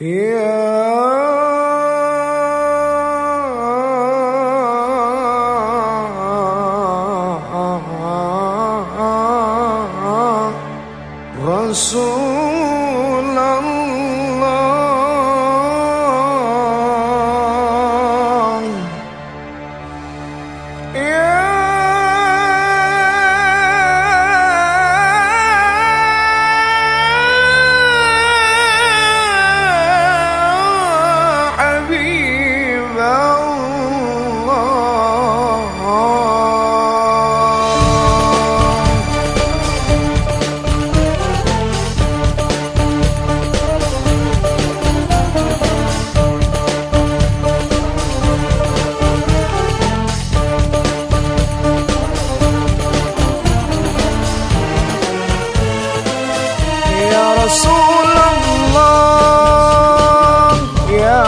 يا رسول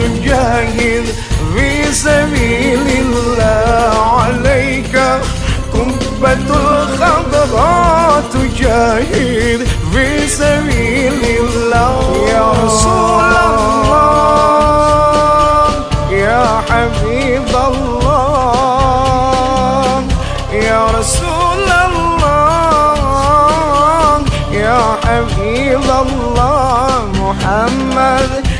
تجاهد في سبيل الله عليك. قبة الخضراء تجاهد في سبيل الله.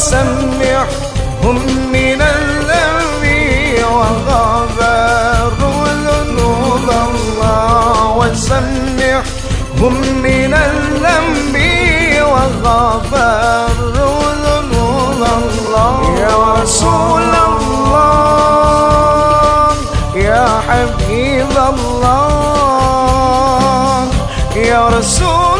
وسمحهم من الذنب وغفروا ذنوب الله وسمحهم من الذنب وغفروا ذنوب الله. يا رسول الله يا حبيب الله. يا رسول